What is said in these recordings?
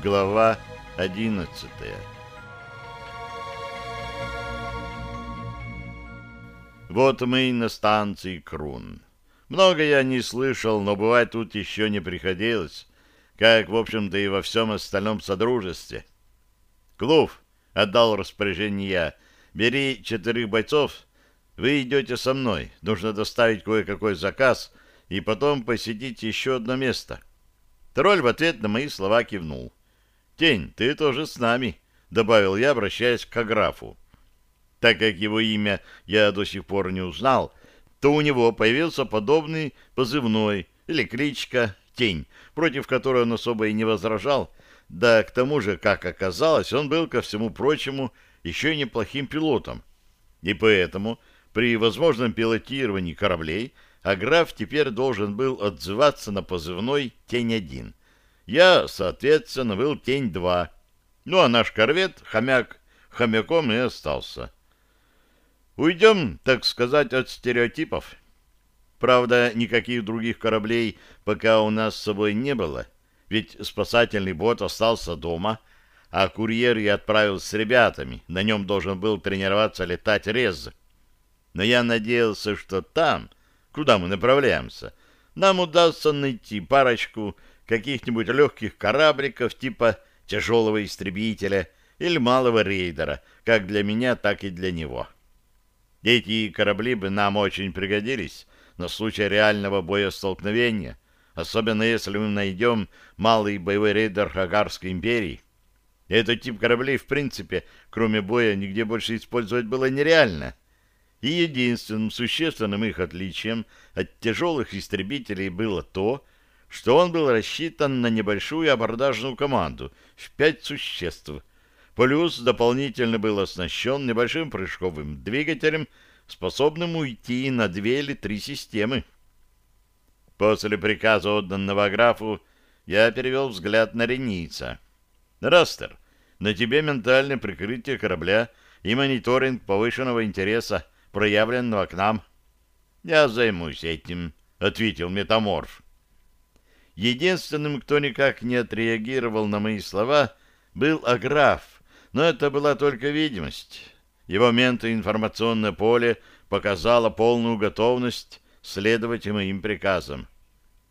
Глава одиннадцатая Вот мы и на станции Крун. Много я не слышал, но бывать тут еще не приходилось, как, в общем-то, и во всем остальном содружестве. Клув отдал распоряжение я. Бери четырех бойцов, вы идете со мной. Нужно доставить кое-какой заказ и потом посетить еще одно место. Тролль в ответ на мои слова кивнул. «Тень, ты тоже с нами», — добавил я, обращаясь к графу. Так как его имя я до сих пор не узнал, то у него появился подобный позывной или кличка «Тень», против которой он особо и не возражал, да к тому же, как оказалось, он был, ко всему прочему, еще неплохим пилотом. И поэтому при возможном пилотировании кораблей Аграф теперь должен был отзываться на позывной «Тень-1». Я, соответственно, был «Тень-2». Ну, а наш корвет, хомяк, хомяком и остался. Уйдем, так сказать, от стереотипов. Правда, никаких других кораблей пока у нас с собой не было, ведь спасательный бот остался дома, а курьер я отправил с ребятами, на нем должен был тренироваться летать Рез. Но я надеялся, что там, куда мы направляемся, нам удастся найти парочку каких-нибудь легких корабликов типа тяжелого истребителя или малого рейдера, как для меня, так и для него. Эти корабли бы нам очень пригодились на случай реального боестолкновения, особенно если мы найдем малый боевой рейдер Хагарской империи. Этот тип кораблей, в принципе, кроме боя, нигде больше использовать было нереально. И единственным существенным их отличием от тяжелых истребителей было то, что он был рассчитан на небольшую абордажную команду в пять существ, Плюс дополнительно был оснащен небольшим прыжковым двигателем, способным уйти на две или три системы. После приказа, отданного графу, я перевел взгляд на Реница. «Растер, на тебе ментальное прикрытие корабля и мониторинг повышенного интереса, проявленного к нам». «Я займусь этим», — ответил метаморф. Единственным, кто никак не отреагировал на мои слова, был Аграф, но это была только видимость. Его ментоинформационное поле показало полную готовность следовать моим приказам.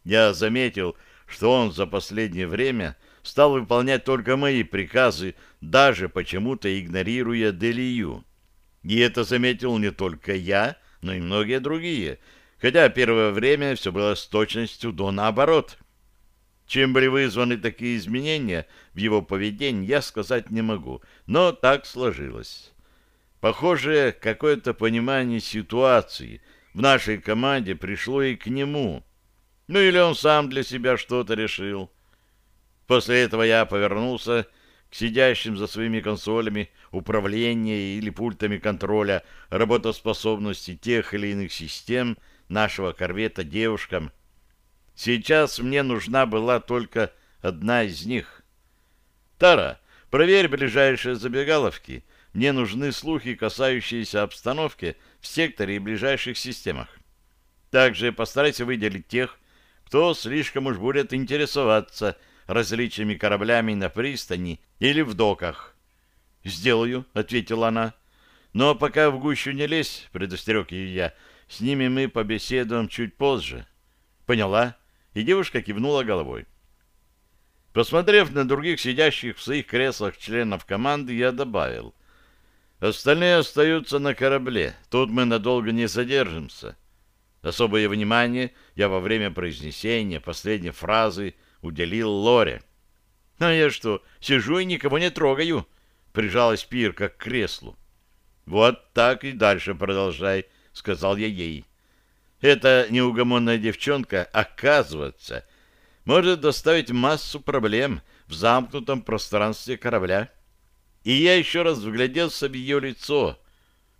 Я заметил, что он за последнее время стал выполнять только мои приказы, даже почему-то игнорируя Делию. И это заметил не только я, но и многие другие, хотя первое время все было с точностью до наоборот. Чем были вызваны такие изменения в его поведении, я сказать не могу, но так сложилось. Похоже, какое-то понимание ситуации в нашей команде пришло и к нему. Ну или он сам для себя что-то решил. После этого я повернулся к сидящим за своими консолями управления или пультами контроля работоспособности тех или иных систем нашего корвета девушкам, Сейчас мне нужна была только одна из них. Тара, проверь ближайшие забегаловки. Мне нужны слухи, касающиеся обстановки в секторе и ближайших системах. Также постарайся выделить тех, кто слишком уж будет интересоваться различными кораблями на пристани или в доках. «Сделаю», — ответила она. «Но пока в гущу не лезь», — предостерег ее я, — «с ними мы побеседуем чуть позже». «Поняла», и девушка кивнула головой. Посмотрев на других сидящих в своих креслах членов команды, я добавил. Остальные остаются на корабле. Тут мы надолго не задержимся. Особое внимание я во время произнесения последней фразы уделил Лоре. «А я что, сижу и никого не трогаю?» Прижалась Пирка к креслу. «Вот так и дальше продолжай», — сказал я ей. Эта неугомонная девчонка, оказывается, может доставить массу проблем в замкнутом пространстве корабля. И я еще раз вгляделся в ее лицо,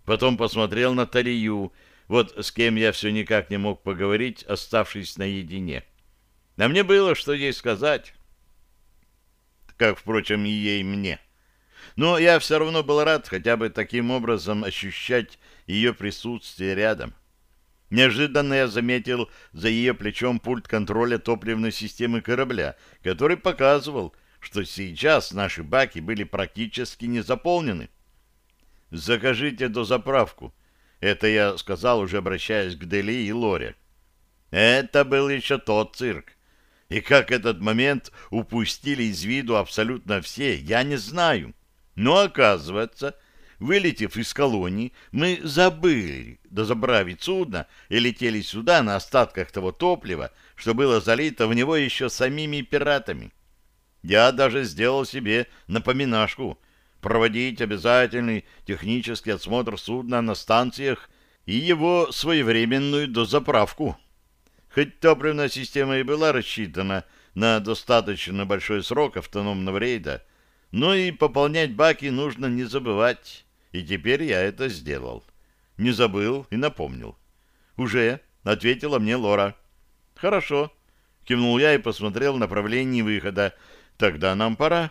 потом посмотрел на Тарию, вот с кем я все никак не мог поговорить, оставшись наедине. А мне было что ей сказать, как, впрочем, и ей мне. Но я все равно был рад хотя бы таким образом ощущать ее присутствие рядом. Неожиданно я заметил за ее плечом пульт контроля топливной системы корабля, который показывал, что сейчас наши баки были практически не заполнены. «Закажите дозаправку», — это я сказал, уже обращаясь к Дели и Лоре. Это был еще тот цирк. И как этот момент упустили из виду абсолютно все, я не знаю. Но оказывается, вылетев из колонии, мы забыли дозаправить судно и летели сюда на остатках того топлива, что было залито в него еще самими пиратами. Я даже сделал себе напоминашку проводить обязательный технический осмотр судна на станциях и его своевременную дозаправку. Хоть топливная система и была рассчитана на достаточно большой срок автономного рейда, но и пополнять баки нужно не забывать, и теперь я это сделал. Не забыл и напомнил. «Уже», — ответила мне Лора. «Хорошо», — кивнул я и посмотрел в направлении выхода. «Тогда нам пора».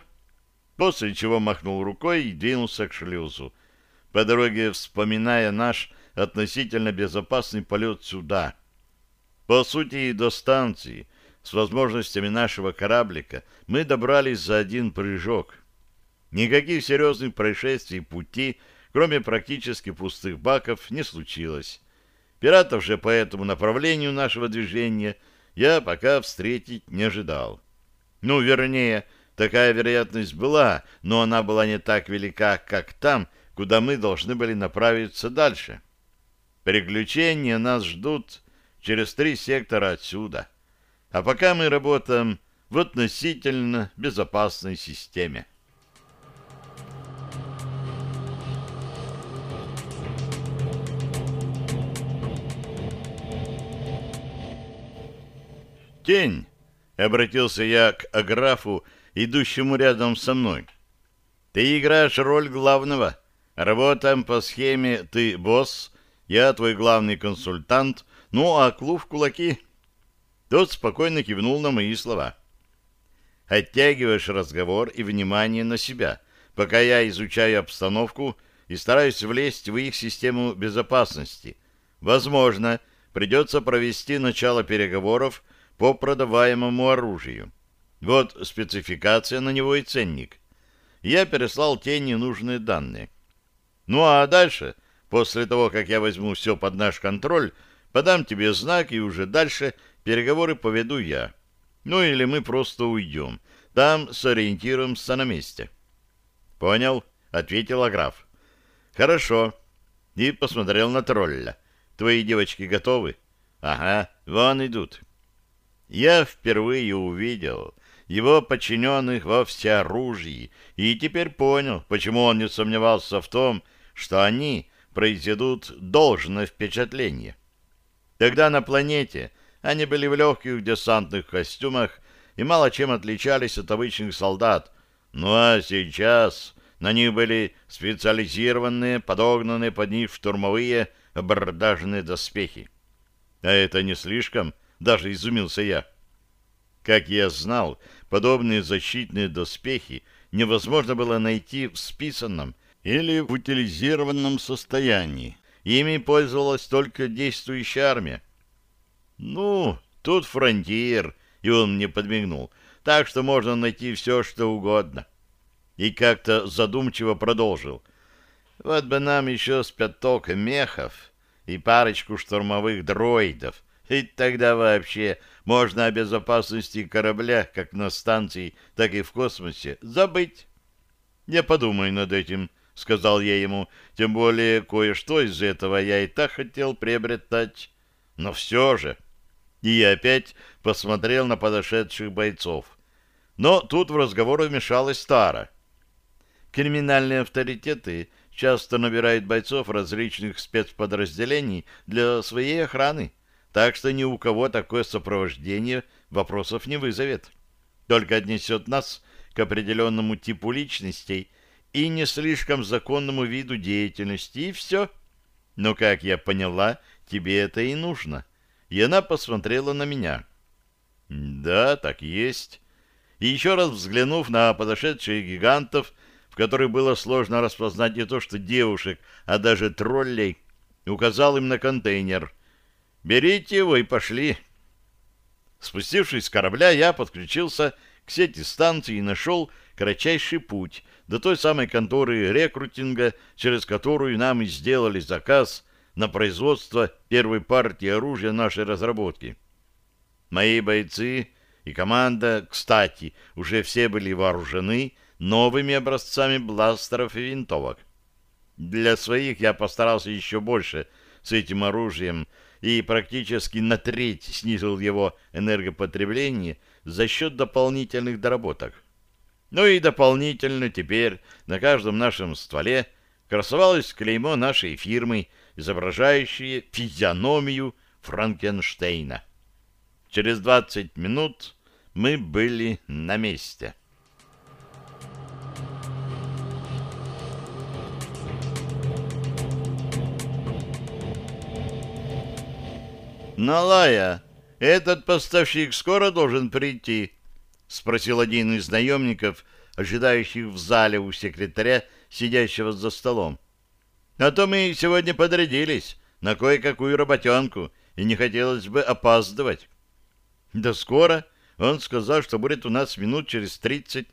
После чего махнул рукой и двинулся к шлюзу. По дороге вспоминая наш относительно безопасный полет сюда — по сути, до станции с возможностями нашего кораблика мы добрались за один прыжок. Никаких серьезных происшествий пути, кроме практически пустых баков, не случилось. Пиратов же по этому направлению нашего движения я пока встретить не ожидал. Ну, вернее, такая вероятность была, но она была не так велика, как там, куда мы должны были направиться дальше. Приключения нас ждут через три сектора отсюда. А пока мы работаем в относительно безопасной системе. «Тень!» — обратился я к Аграфу, идущему рядом со мной. «Ты играешь роль главного. Работаем по схеме «ты босс», я твой главный консультант, ну, а клуб в кулаки... Тот спокойно кивнул на мои слова. Оттягиваешь разговор и внимание на себя, пока я изучаю обстановку и стараюсь влезть в их систему безопасности. Возможно, придется провести начало переговоров по продаваемому оружию. Вот спецификация на него и ценник. Я переслал те ненужные данные. Ну а дальше, после того, как я возьму все под наш контроль, Подам тебе знак, и уже дальше переговоры поведу я. Ну или мы просто уйдем. Там сориентируемся на месте. — Понял, — ответил граф. — Хорошо. И посмотрел на тролля. Твои девочки готовы? — Ага, вон идут. Я впервые увидел его подчиненных во всеоружии и теперь понял, почему он не сомневался в том, что они произведут должное впечатление. Тогда на планете они были в легких десантных костюмах и мало чем отличались от обычных солдат. Ну а сейчас на них были специализированные, подогнанные под них штурмовые абордажные доспехи. А это не слишком, даже изумился я. Как я знал, подобные защитные доспехи невозможно было найти в списанном или в утилизированном состоянии. Ими пользовалась только действующая армия. Ну, тут фронтир, и он мне подмигнул, так что можно найти все, что угодно. И как-то задумчиво продолжил. Вот бы нам еще с пяток мехов и парочку штурмовых дроидов, и тогда вообще можно о безопасности корабля, как на станции, так и в космосе, забыть. Я подумаю над этим, — сказал я ему, — тем более кое-что из этого я и так хотел приобретать. Но все же... И я опять посмотрел на подошедших бойцов. Но тут в разговор вмешалась Тара. Криминальные авторитеты часто набирают бойцов различных спецподразделений для своей охраны, так что ни у кого такое сопровождение вопросов не вызовет. Только отнесет нас к определенному типу личностей и не слишком законному виду деятельности, и все. Но, как я поняла, тебе это и нужно. И она посмотрела на меня. Да, так есть. И еще раз взглянув на подошедших гигантов, в которых было сложно распознать не то что девушек, а даже троллей, указал им на контейнер. «Берите его и пошли». Спустившись с корабля, я подключился к сети станций и нашел кратчайший путь до той самой конторы рекрутинга, через которую нам и сделали заказ на производство первой партии оружия нашей разработки. Мои бойцы и команда, кстати, уже все были вооружены новыми образцами бластеров и винтовок. Для своих я постарался еще больше с этим оружием и практически на треть снизил его энергопотребление за счет дополнительных доработок. Ну и дополнительно теперь на каждом нашем стволе красовалось клеймо нашей фирмы, изображающее физиономию Франкенштейна. Через 20 минут мы были на месте. «Налая, этот поставщик скоро должен прийти?» — спросил один из наемников, ожидающих в зале у секретаря, сидящего за столом. «А то мы сегодня подрядились на кое-какую работенку, и не хотелось бы опаздывать». «Да скоро. Он сказал, что будет у нас минут через тридцать,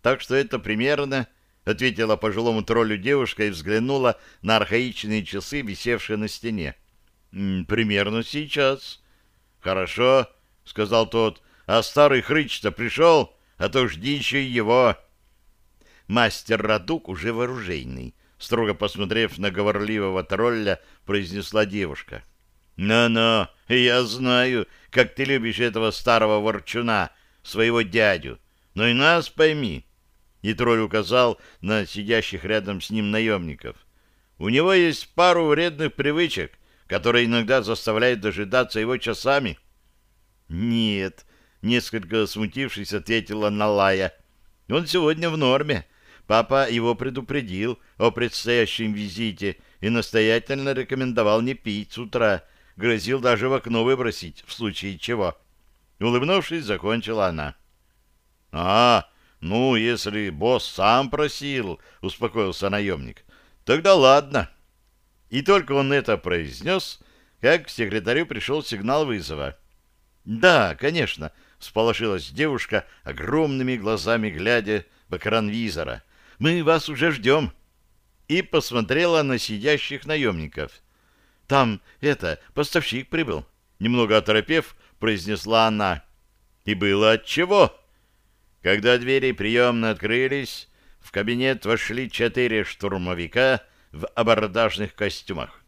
так что это примерно...» — ответила пожилому троллю девушка и взглянула на архаичные часы, висевшие на стене. «Примерно сейчас». «Хорошо», — сказал тот, — «а старый хрыч-то пришел, а то жди еще его». Мастер Радук уже вооружейный, строго посмотрев на говорливого тролля, произнесла девушка. «Ну-ну, я знаю, как ты любишь этого старого ворчуна, своего дядю. Но и нас пойми». И тролль указал на сидящих рядом с ним наемников. «У него есть пару вредных привычек, который иногда заставляет дожидаться его часами. «Нет», — несколько смутившись, ответила Налая. «Он сегодня в норме. Папа его предупредил о предстоящем визите и настоятельно рекомендовал не пить с утра, грозил даже в окно выбросить, в случае чего». Улыбнувшись, закончила она. «А, ну, если босс сам просил», — успокоился наемник, — «тогда ладно». И только он это произнес, как к секретарю пришел сигнал вызова. «Да, конечно», — сполошилась девушка, огромными глазами глядя в экран визора. «Мы вас уже ждем». И посмотрела на сидящих наемников. «Там, это, поставщик прибыл», — немного оторопев, произнесла она. И было отчего. Когда двери приемно открылись, в кабинет вошли четыре штурмовика в абордажных костюмах.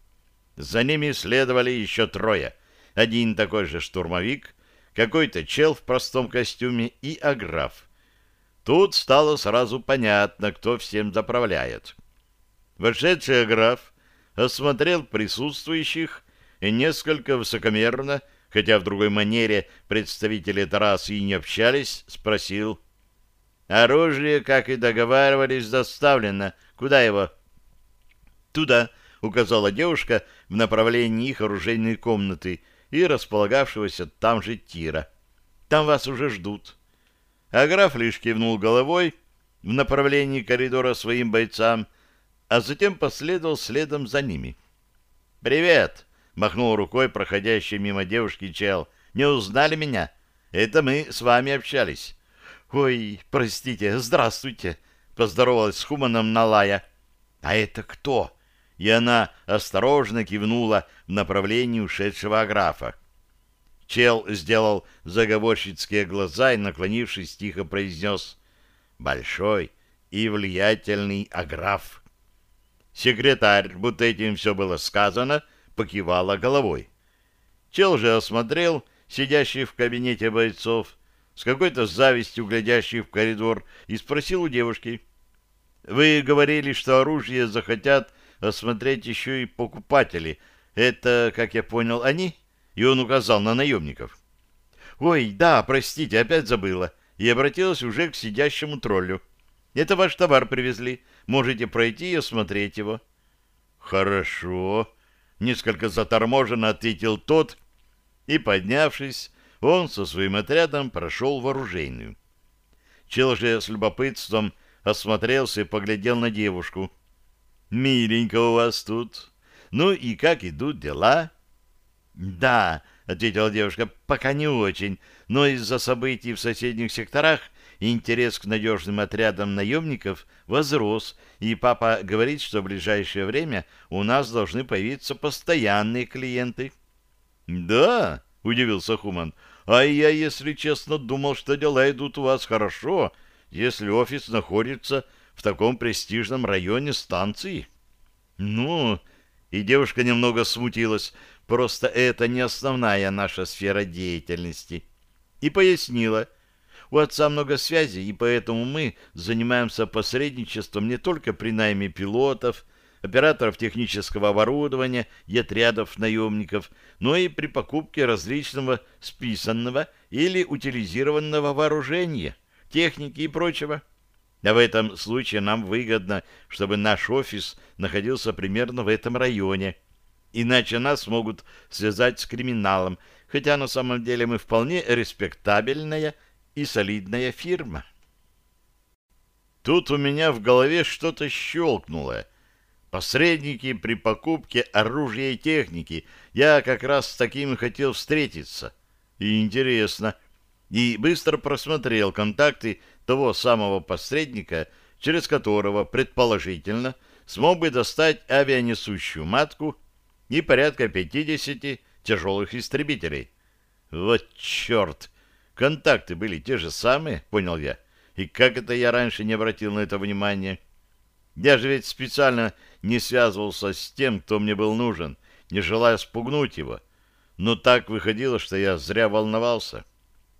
За ними следовали еще трое. Один такой же штурмовик, какой-то чел в простом костюме и аграф. Тут стало сразу понятно, кто всем заправляет. Вошедший аграф осмотрел присутствующих и несколько высокомерно, хотя в другой манере представители Тарасы и не общались, спросил. «Оружие, как и договаривались, доставлено. Куда его?» «Туда», — указала девушка в направлении их оружейной комнаты и располагавшегося там же тира. «Там вас уже ждут». А граф лишь кивнул головой в направлении коридора своим бойцам, а затем последовал следом за ними. «Привет!» — махнул рукой проходящий мимо девушки чел. «Не узнали меня? Это мы с вами общались». «Ой, простите, здравствуйте!» — поздоровалась с Хуманом Налая. «А это кто?» И она осторожно кивнула в направлении ушедшего аграфа. Чел сделал заговорщицкие глаза и, наклонившись, тихо произнес «Большой и влиятельный аграф». Секретарь, будто этим все было сказано, покивала головой. Чел же осмотрел сидящих в кабинете бойцов, с какой-то завистью глядящих в коридор, и спросил у девушки. «Вы говорили, что оружие захотят осмотреть еще и покупатели. Это, как я понял, они?» И он указал на наемников. «Ой, да, простите, опять забыла». И обратилась уже к сидящему троллю. «Это ваш товар привезли. Можете пройти и осмотреть его». «Хорошо», — несколько заторможенно ответил тот, и, поднявшись, он со своим отрядом прошел в оружейную. Чел же с любопытством осмотрелся и поглядел на девушку — Миленько у вас тут. Ну и как идут дела? Да, ответила девушка, пока не очень, но из-за событий в соседних секторах интерес к надежным отрядам наемников возрос, и папа говорит, что в ближайшее время у нас должны появиться постоянные клиенты. «Да?» — удивился Хуман. «А я, если честно, думал, что дела идут у вас хорошо, если офис находится в таком престижном районе станции». «Ну...» — и девушка немного смутилась. «Просто это не основная наша сфера деятельности». И пояснила. «У отца много связей, и поэтому мы занимаемся посредничеством не только при найме пилотов, операторов технического оборудования и отрядов наемников, но и при покупке различного списанного или утилизированного вооружения, техники и прочего. А в этом случае нам выгодно, чтобы наш офис находился примерно в этом районе. Иначе нас могут связать с криминалом, хотя на самом деле мы вполне респектабельная и солидная фирма. Тут у меня в голове что-то щелкнуло — Посредники при покупке оружия и техники. Я как раз с таким хотел встретиться. И интересно. И быстро просмотрел контакты того самого посредника, через которого, предположительно, смог бы достать авианесущую матку и порядка 50 тяжелых истребителей. Вот черт! Контакты были те же самые, понял я. И как это я раньше не обратил на это внимания? Я же ведь специально не связывался с тем, кто мне был нужен, не желая спугнуть его. Но так выходило, что я зря волновался.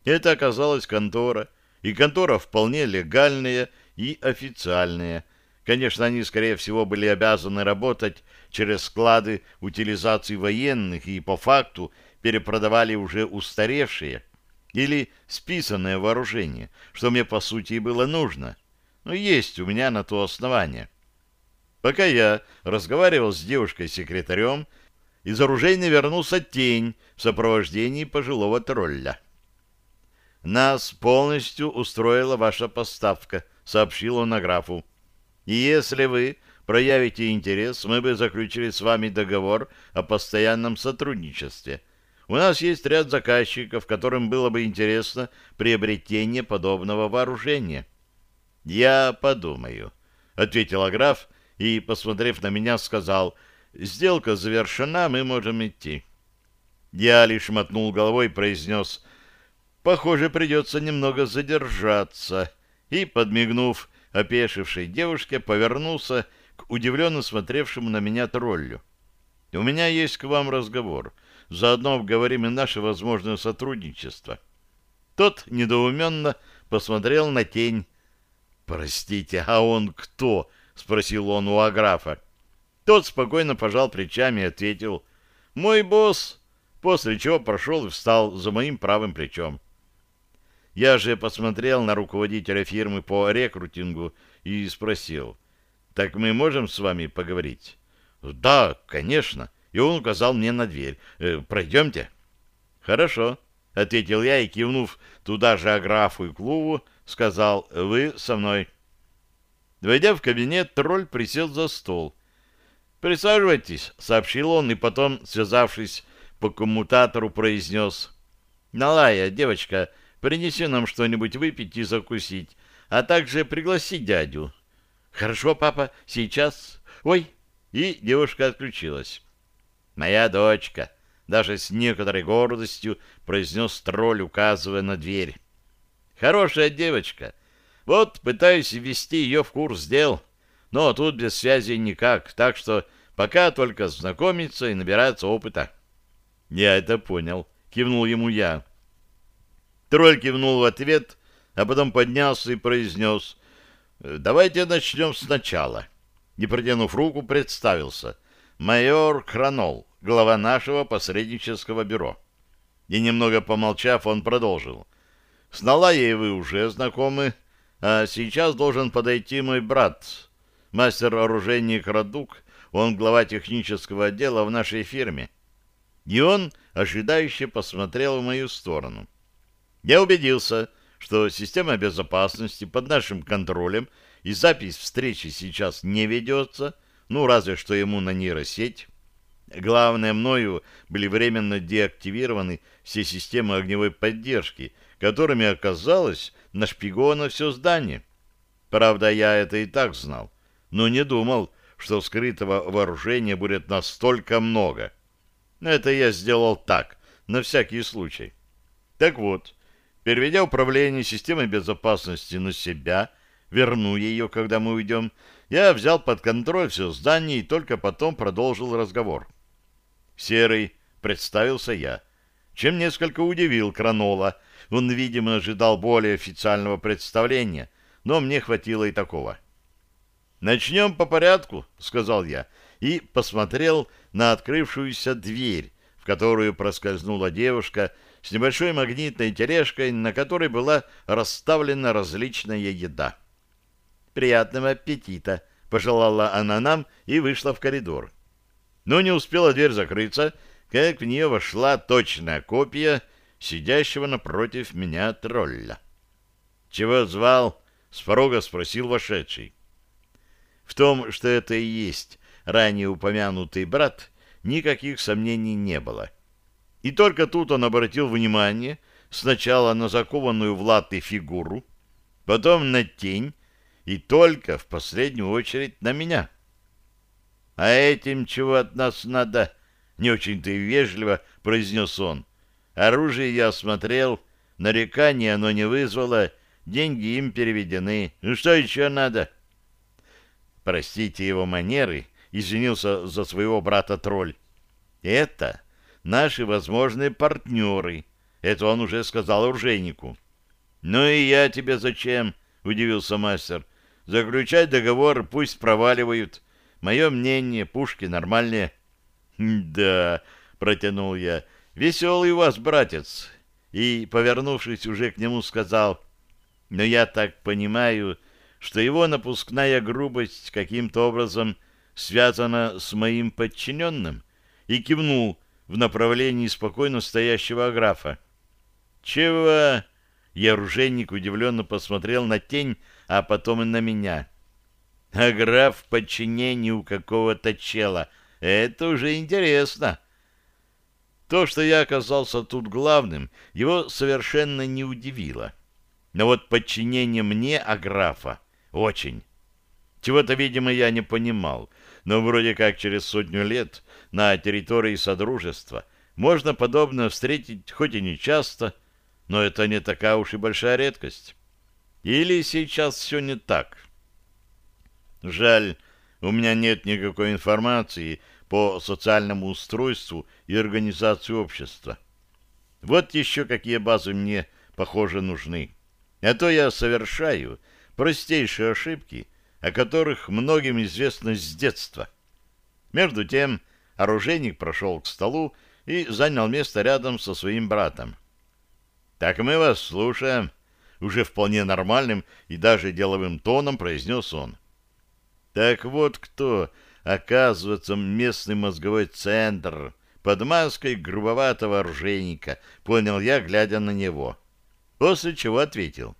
Это оказалась контора, и контора вполне легальная и официальная. Конечно, они, скорее всего, были обязаны работать через склады утилизации военных и, по факту, перепродавали уже устаревшие или списанное вооружение, что мне, по сути, и было нужно. Но есть у меня на то основание. Пока я разговаривал с девушкой-секретарем, из оружейной вернулся тень в сопровождении пожилого тролля. «Нас полностью устроила ваша поставка», — сообщил он графу. «И если вы проявите интерес, мы бы заключили с вами договор о постоянном сотрудничестве. У нас есть ряд заказчиков, которым было бы интересно приобретение подобного вооружения». «Я подумаю», — ответил граф, и, посмотрев на меня, сказал, «Сделка завершена, мы можем идти». Я лишь мотнул головой и произнес, «Похоже, придется немного задержаться». И, подмигнув опешившей девушке, повернулся к удивленно смотревшему на меня троллю. «У меня есть к вам разговор. Заодно обговорим и наше возможное сотрудничество». Тот недоуменно посмотрел на тень. «Простите, а он кто?» — спросил он у Аграфа. Тот спокойно пожал плечами и ответил «Мой босс», после чего прошел и встал за моим правым плечом. Я же посмотрел на руководителя фирмы по рекрутингу и спросил «Так мы можем с вами поговорить?» «Да, конечно», и он указал мне на дверь. «Э, «Пройдемте». «Хорошо», — ответил я и, кивнув туда же Аграфу и Клуву, сказал «Вы со мной». Войдя в кабинет, тролль присел за стол. «Присаживайтесь», — сообщил он, и потом, связавшись по коммутатору, произнес. «Налая, девочка, принеси нам что-нибудь выпить и закусить, а также пригласи дядю». «Хорошо, папа, сейчас. Ой!» И девушка отключилась. «Моя дочка», — даже с некоторой гордостью произнес тролль, указывая на дверь. «Хорошая девочка, вот пытаюсь ввести ее в курс дел, но тут без связи никак, так что пока только знакомиться и набираться опыта. Я это понял, кивнул ему я. Тролль кивнул в ответ, а потом поднялся и произнес, «Давайте начнем сначала». Не протянув руку, представился. «Майор Кранол, глава нашего посреднического бюро». И немного помолчав, он продолжил. «С Налаей вы уже знакомы, а сейчас должен подойти мой брат, мастер-оружейник Радук, он глава технического отдела в нашей фирме. И он ожидающе посмотрел в мою сторону. Я убедился, что система безопасности под нашим контролем и запись встречи сейчас не ведется, ну, разве что ему на нейросеть. Главное, мною были временно деактивированы все системы огневой поддержки, которыми оказалось нашпиговано все здание. Правда, я это и так знал, но не думал, что скрытого вооружения будет настолько много. Это я сделал так, на всякий случай. Так вот, переведя управление системой безопасности на себя, верну ее, когда мы уйдем, я взял под контроль все здание и только потом продолжил разговор. «Серый», — представился я, чем несколько удивил Кранола. Он, видимо, ожидал более официального представления, но мне хватило и такого. «Начнем по порядку», — сказал я, и посмотрел на открывшуюся дверь, в которую проскользнула девушка с небольшой магнитной тележкой, на которой была расставлена различная еда. «Приятного аппетита!» — пожелала она нам и вышла в коридор. Но не успела дверь закрыться, как в нее вошла точная копия сидящего напротив меня тролля. «Чего звал?» — с порога спросил вошедший. В том, что это и есть ранее упомянутый брат, никаких сомнений не было. И только тут он обратил внимание сначала на закованную в латы фигуру, потом на тень и только в последнюю очередь на меня. «А этим чего от нас надо?» — не очень-то и вежливо произнес он. «Оружие я осмотрел, нарекания оно не вызвало, деньги им переведены. Ну что еще надо?» Простите его манеры, извинился за своего брата тролль. Это наши возможные партнеры. Это он уже сказал оружейнику. Ну и я тебе зачем? Удивился мастер. Заключать договор пусть проваливают. Мое мнение, пушки нормальные. Да, протянул я. Веселый у вас, братец. И, повернувшись уже к нему, сказал. Но я так понимаю, что его напускная грубость каким-то образом связана с моим подчиненным, и кивнул в направлении спокойно стоящего графа. «Чего?» Я оружейник удивленно посмотрел на тень, а потом и на меня. «А граф в подчинении у какого-то чела. Это уже интересно». То, что я оказался тут главным, его совершенно не удивило. Но вот подчинение мне, а графа, очень. Чего-то, видимо, я не понимал, но вроде как через сотню лет на территории Содружества можно подобное встретить хоть и не часто, но это не такая уж и большая редкость. Или сейчас все не так? Жаль, у меня нет никакой информации по социальному устройству и организации общества. Вот еще какие базы мне, похоже, нужны. А то я совершаю простейшие ошибки, о которых многим известно с детства. Между тем оружейник прошел к столу и занял место рядом со своим братом. «Так мы вас слушаем», — уже вполне нормальным и даже деловым тоном произнес он. «Так вот кто, оказывается, местный мозговой центр под маской грубоватого оружейника», — понял я, глядя на него. После чего ответил.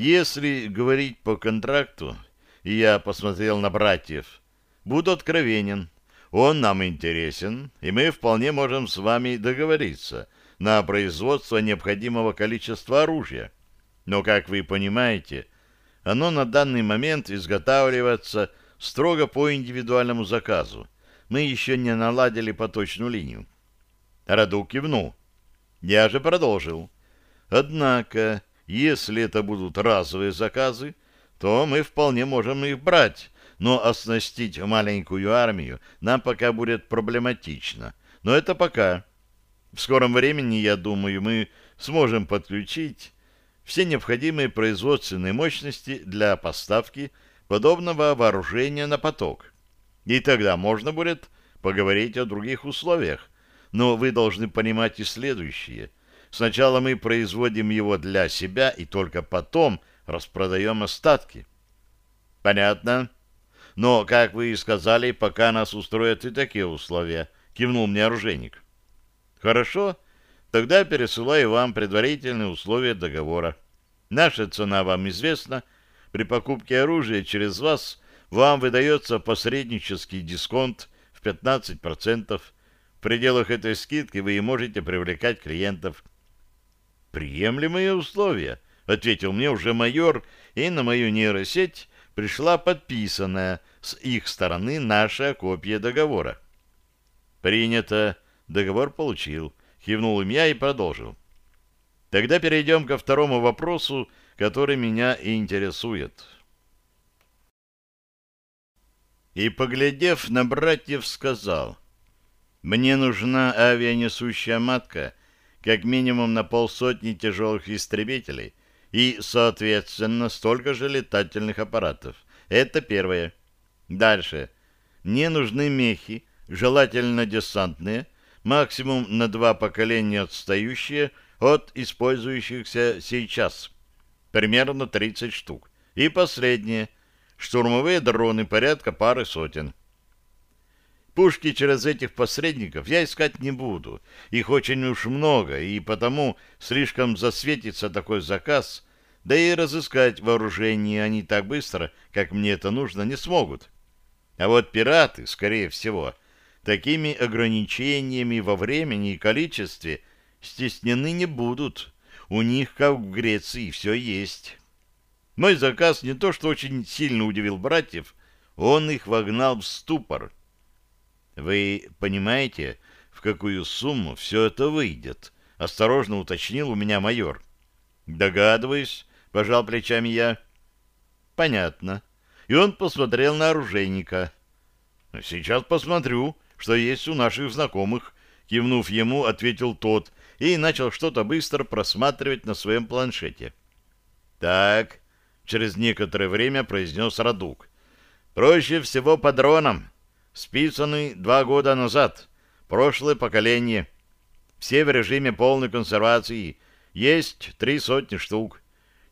Если говорить по контракту, и я посмотрел на братьев, буду откровенен. Он нам интересен, и мы вполне можем с вами договориться на производство необходимого количества оружия. Но, как вы понимаете, оно на данный момент изготавливается строго по индивидуальному заказу. Мы еще не наладили поточную линию. Раду кивнул. Я же продолжил. Однако если это будут разовые заказы, то мы вполне можем их брать, но оснастить маленькую армию нам пока будет проблематично. Но это пока. В скором времени, я думаю, мы сможем подключить все необходимые производственные мощности для поставки подобного вооружения на поток. И тогда можно будет поговорить о других условиях. Но вы должны понимать и следующее – Сначала мы производим его для себя и только потом распродаем остатки. Понятно. Но, как вы и сказали, пока нас устроят и такие условия, кивнул мне оружейник. Хорошо, тогда пересылаю вам предварительные условия договора. Наша цена вам известна. При покупке оружия через вас вам выдается посреднический дисконт в 15%. В пределах этой скидки вы и можете привлекать клиентов. Приемлемые условия, ответил мне уже майор, и на мою нейросеть пришла подписанная с их стороны наша копия договора. Принято. Договор получил. Кивнул им я и продолжил. Тогда перейдем ко второму вопросу, который меня и интересует. И, поглядев на братьев, сказал, «Мне нужна авианесущая матка, как минимум на полсотни тяжелых истребителей и, соответственно, столько же летательных аппаратов. Это первое. Дальше. Мне нужны мехи, желательно десантные, максимум на два поколения отстающие от использующихся сейчас. Примерно 30 штук. И последнее. Штурмовые дроны порядка пары сотен. Пушки через этих посредников я искать не буду. Их очень уж много, и потому слишком засветится такой заказ, да и разыскать вооружение они так быстро, как мне это нужно, не смогут. А вот пираты, скорее всего, такими ограничениями во времени и количестве стеснены не будут. У них, как в Греции, все есть. Мой заказ не то что очень сильно удивил братьев, он их вогнал в ступор. «Вы понимаете, в какую сумму все это выйдет?» — осторожно уточнил у меня майор. «Догадываюсь», — пожал плечами я. «Понятно». И он посмотрел на оружейника. «Сейчас посмотрю, что есть у наших знакомых», — кивнув ему, ответил тот и начал что-то быстро просматривать на своем планшете. «Так», — через некоторое время произнес Радук, — «проще всего по дронам» списаны два года назад, прошлое поколение. Все в режиме полной консервации. Есть три сотни штук.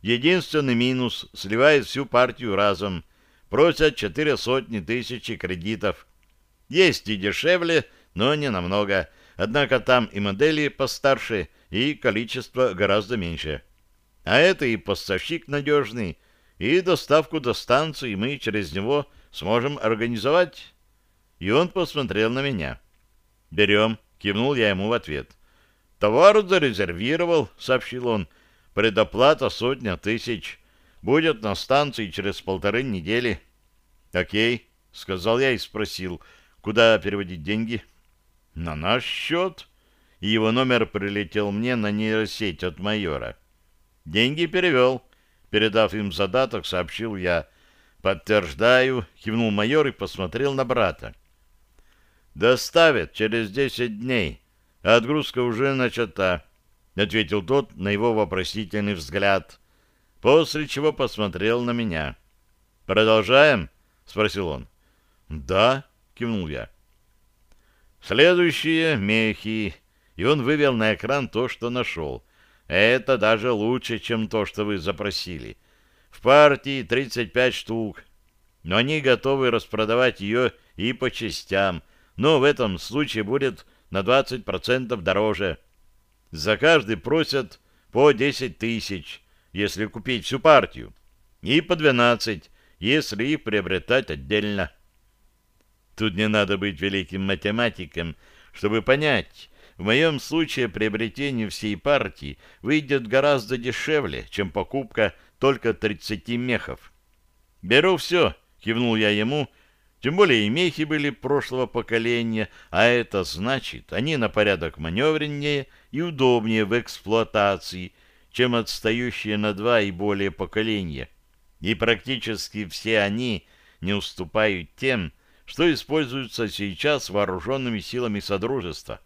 Единственный минус — сливает всю партию разом. Просят четыре сотни тысячи кредитов. Есть и дешевле, но не намного. Однако там и модели постарше, и количество гораздо меньше. А это и поставщик надежный, и доставку до станции мы через него сможем организовать и он посмотрел на меня. «Берем», — кивнул я ему в ответ. «Товар зарезервировал», — сообщил он. «Предоплата сотня тысяч. Будет на станции через полторы недели». «Окей», — сказал я и спросил, куда переводить деньги. «На наш счет». И его номер прилетел мне на нейросеть от майора. «Деньги перевел». Передав им задаток, сообщил я. «Подтверждаю», — кивнул майор и посмотрел на брата. «Доставят через десять дней. Отгрузка уже начата», — ответил тот на его вопросительный взгляд, после чего посмотрел на меня. «Продолжаем?» — спросил он. «Да», — кивнул я. «Следующие — мехи». И он вывел на экран то, что нашел. Это даже лучше, чем то, что вы запросили. В партии 35 штук, но они готовы распродавать ее и по частям — но в этом случае будет на 20% дороже. За каждый просят по 10 тысяч, если купить всю партию, и по 12, если их приобретать отдельно. Тут не надо быть великим математиком, чтобы понять, в моем случае приобретение всей партии выйдет гораздо дешевле, чем покупка только 30 мехов. «Беру все», — кивнул я ему, тем более и мехи были прошлого поколения, а это значит, они на порядок маневреннее и удобнее в эксплуатации, чем отстающие на два и более поколения. И практически все они не уступают тем, что используются сейчас вооруженными силами Содружества.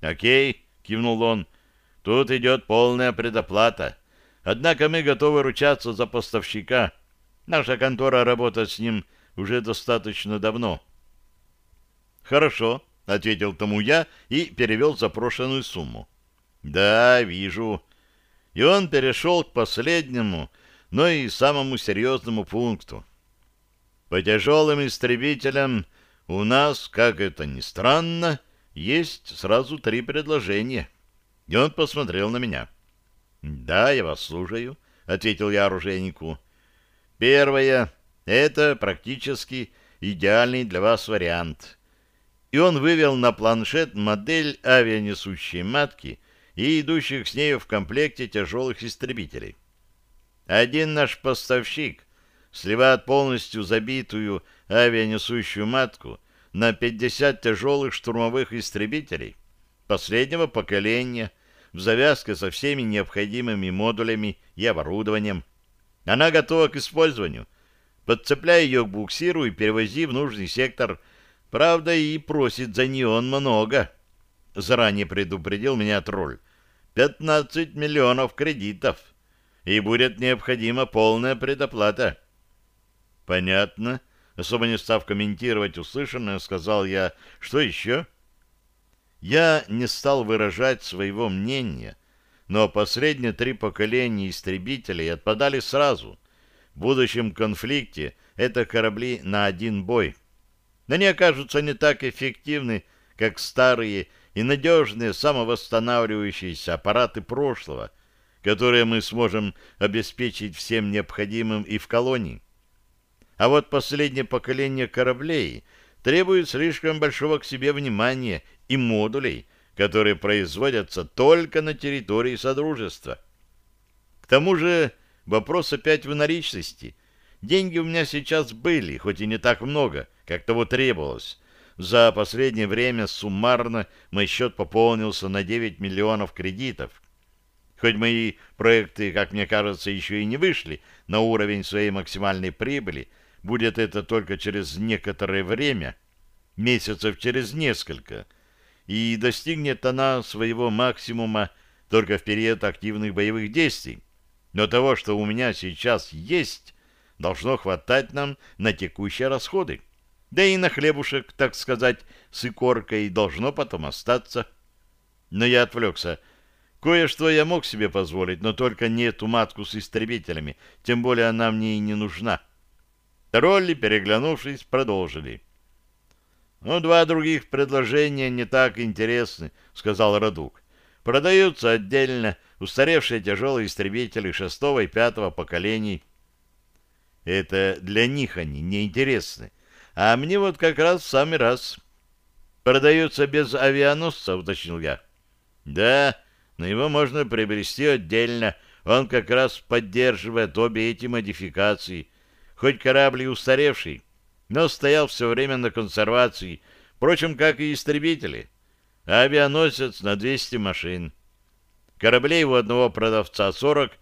«Окей», — кивнул он, — «тут идет полная предоплата. Однако мы готовы ручаться за поставщика. Наша контора работает с ним уже достаточно давно. «Хорошо», — ответил тому я и перевел запрошенную сумму. «Да, вижу». И он перешел к последнему, но и самому серьезному пункту. По тяжелым истребителям у нас, как это ни странно, есть сразу три предложения. И он посмотрел на меня. «Да, я вас слушаю», — ответил я оружейнику. «Первое это практически идеальный для вас вариант. И он вывел на планшет модель авианесущей матки и идущих с нею в комплекте тяжелых истребителей. Один наш поставщик сливает полностью забитую авианесущую матку на 50 тяжелых штурмовых истребителей последнего поколения в завязке со всеми необходимыми модулями и оборудованием. Она готова к использованию. Подцепляй ее к буксиру и перевози в нужный сектор. Правда, и просит за нее он много. Заранее предупредил меня тролль. 15 миллионов кредитов. И будет необходима полная предоплата. Понятно. Особо не став комментировать услышанное, сказал я, что еще? Я не стал выражать своего мнения, но последние три поколения истребителей отпадали сразу. В будущем конфликте это корабли на один бой. Они окажутся не так эффективны, как старые и надежные самовосстанавливающиеся аппараты прошлого, которые мы сможем обеспечить всем необходимым и в колонии. А вот последнее поколение кораблей требует слишком большого к себе внимания и модулей, которые производятся только на территории Содружества. К тому же вопрос опять в наличности. Деньги у меня сейчас были, хоть и не так много, как того требовалось. За последнее время суммарно мой счет пополнился на 9 миллионов кредитов. Хоть мои проекты, как мне кажется, еще и не вышли на уровень своей максимальной прибыли, Будет это только через некоторое время, месяцев через несколько, и достигнет она своего максимума только в период активных боевых действий. Но того, что у меня сейчас есть, должно хватать нам на текущие расходы. Да и на хлебушек, так сказать, с икоркой должно потом остаться. Но я отвлекся. Кое-что я мог себе позволить, но только не эту матку с истребителями, тем более она мне и не нужна. Тролли, переглянувшись, продолжили. «Ну, два других предложения не так интересны», — сказал Радук. «Продаются отдельно устаревшие тяжелые истребители шестого и пятого поколений». «Это для них они неинтересны, а мне вот как раз в самый раз». «Продаются без авианосца», — уточнил я. «Да, но его можно приобрести отдельно. Он как раз поддерживает обе эти модификации» Хоть корабль и устаревший, но стоял все время на консервации, впрочем, как и истребители. Авианосец на 200 машин. Кораблей у одного продавца 40,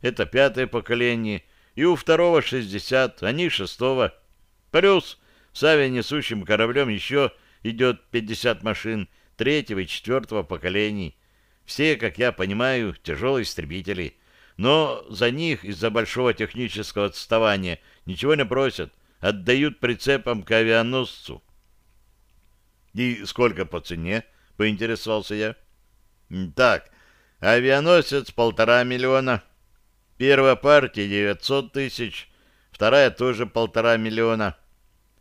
это пятое поколение, и у второго 60, они шестого. Плюс с авианесущим кораблем еще идет 50 машин третьего и четвертого поколений. Все, как я понимаю, тяжелые истребители. Но за них из-за большого технического отставания – Ничего не просят, отдают прицепом к авианосцу. И сколько по цене? Поинтересовался я. Так, авианосец полтора миллиона. Первая партия девятьсот тысяч, вторая тоже полтора миллиона.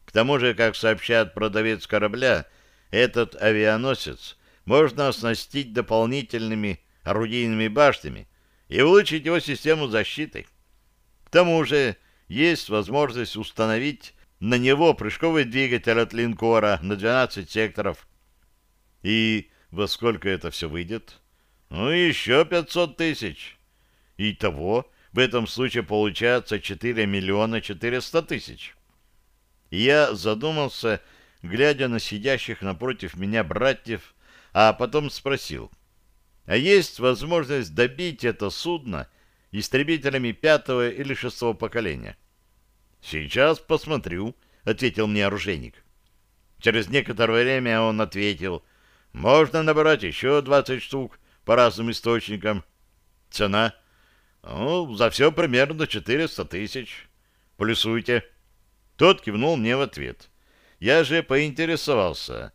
К тому же, как сообщает продавец корабля, этот авианосец можно оснастить дополнительными орудийными башнями и улучшить его систему защиты. К тому же есть возможность установить на него прыжковый двигатель от линкора на 12 секторов. И во сколько это все выйдет? Ну, еще 500 тысяч. Итого в этом случае получается 4 миллиона 400 тысяч. я задумался, глядя на сидящих напротив меня братьев, а потом спросил, а есть возможность добить это судно истребителями пятого или шестого поколения? «Сейчас посмотрю», — ответил мне оружейник. Через некоторое время он ответил, «Можно набрать еще двадцать штук по разным источникам. Цена? Ну, за все примерно четыреста тысяч. Плюсуйте». Тот кивнул мне в ответ. Я же поинтересовался,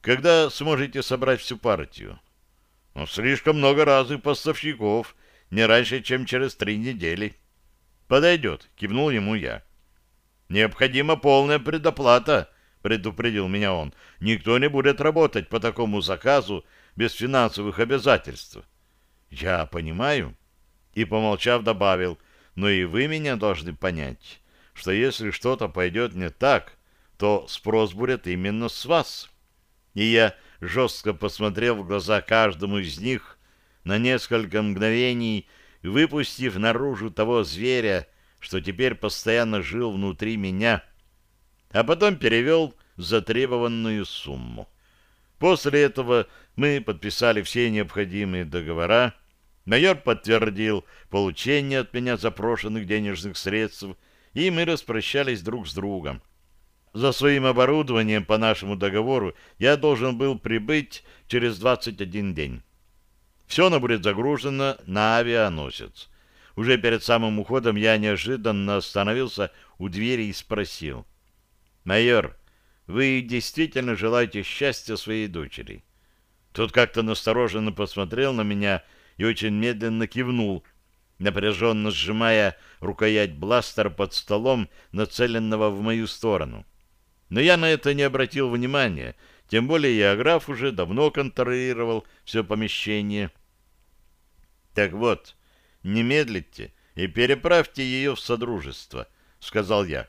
когда сможете собрать всю партию? Ну, слишком много разных поставщиков, не раньше, чем через три недели. Подойдет, кивнул ему я. Необходима полная предоплата, предупредил меня он. Никто не будет работать по такому заказу без финансовых обязательств. Я понимаю. И, помолчав, добавил, но и вы меня должны понять, что если что-то пойдет не так, то спрос будет именно с вас. И я жестко посмотрел в глаза каждому из них, на несколько мгновений выпустив наружу того зверя, что теперь постоянно жил внутри меня, а потом перевел затребованную сумму. После этого мы подписали все необходимые договора, майор подтвердил получение от меня запрошенных денежных средств, и мы распрощались друг с другом. За своим оборудованием по нашему договору я должен был прибыть через 21 день. Все оно будет загружено на авианосец. Уже перед самым уходом я неожиданно остановился у двери и спросил. «Майор, вы действительно желаете счастья своей дочери?» Тот как-то настороженно посмотрел на меня и очень медленно кивнул, напряженно сжимая рукоять бластера под столом, нацеленного в мою сторону. Но я на это не обратил внимания, тем более я, граф, уже давно контролировал все помещение. Так вот, не медлите и переправьте ее в Содружество, — сказал я.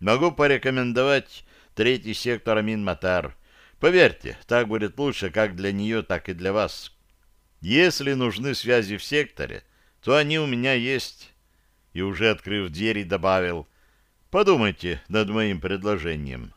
Могу порекомендовать третий сектор Амин-Матар. Поверьте, так будет лучше как для нее, так и для вас. Если нужны связи в секторе, то они у меня есть. И уже открыв дверь, добавил — Подумайте над моим предложением.